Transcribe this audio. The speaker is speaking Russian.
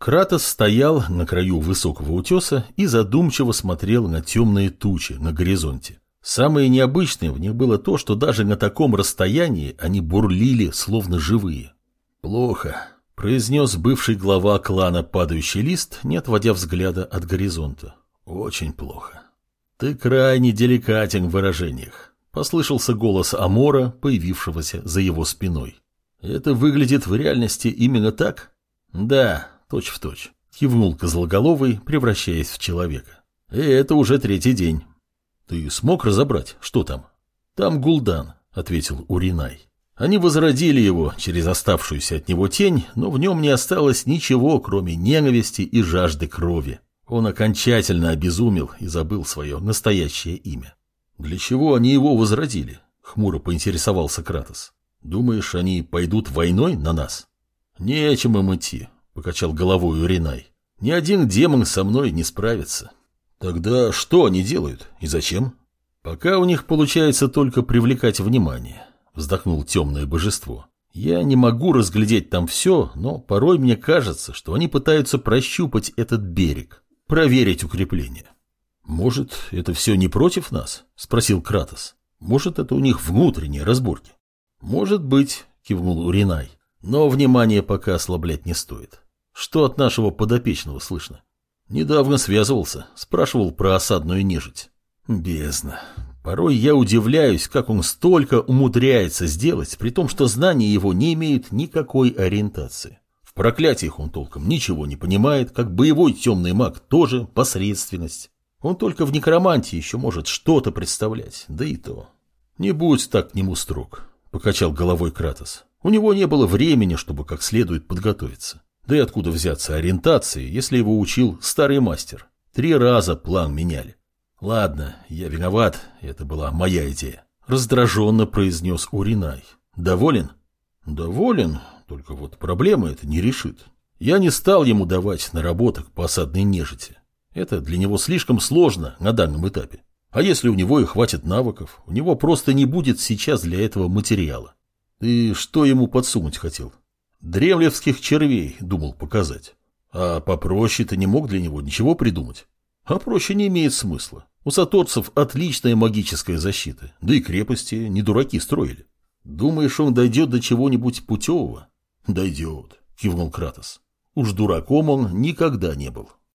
Кратос стоял на краю высокого утеса и задумчиво смотрел на темные тучи на горизонте. Самое необычное в них было то, что даже на таком расстоянии они бурлили, словно живые. «Плохо», — произнес бывший глава клана «Падающий лист», не отводя взгляда от горизонта. «Очень плохо». «Ты крайне деликатен в выражениях», — послышался голос Амора, появившегося за его спиной. «Это выглядит в реальности именно так?» «Да, Точь в точь. Кивнул козлоголовый, превращаясь в человека. И это уже третий день. Ты смог разобрать, что там? Там Гул'дан, ответил Уринай. Они возродили его через оставшуюся от него тень, но в нем не осталось ничего, кроме ненависти и жажды крови. Он окончательно обезумел и забыл свое настоящее имя. «Для чего они его возродили?» — хмуро поинтересовался Кратос. «Думаешь, они пойдут войной на нас?» «Нечем им идти. — покачал головой Уринай. «Ни один демон со мной не справится». «Тогда что они делают и зачем?» «Пока у них получается только привлекать внимание», — вздохнул темное божество. «Я не могу разглядеть там все, но порой мне кажется, что они пытаются прощупать этот берег, проверить укрепление». «Может, это все не против нас?» — спросил Кратос. «Может, это у них внутренние разборки?» «Может быть», — кивнул Уринай. Но внимание пока ослаблять не стоит. Что от нашего подопечного слышно? Недавно связывался, спрашивал про осадную нежить. Бездна. Порой я удивляюсь, как он столько умудряется сделать, при том, что знания его не имеют никакой ориентации. В проклятиях он толком ничего не понимает, как боевой темный маг тоже посредственность. Он только в некромантии еще может что-то представлять, да и то. Не будь так к нему строг, покачал головой Кратос. У него не было времени, чтобы как следует подготовиться. Да и откуда взяться ориентации, если его учил старый мастер? Три раза план меняли. Ладно, я виноват, это была моя идея. Раздраженно произнес Уринай. Доволен? Доволен, только вот проблема это не решит. Я не стал ему давать наработок по осадной нежити. Это для него слишком сложно на данном этапе. А если у него и хватит навыков, у него просто не будет сейчас для этого материала. Ты что ему подсунуть хотел? Древлевских червей думал показать. А попроще ты не мог для него ничего придумать? А проще не имеет смысла. У саторцев отличная магическая защита, да и крепости не дураки строили. Думаешь, он дойдет до чего-нибудь путевого? Дойдет, кивнул Кратос. Уж дураком он никогда не был.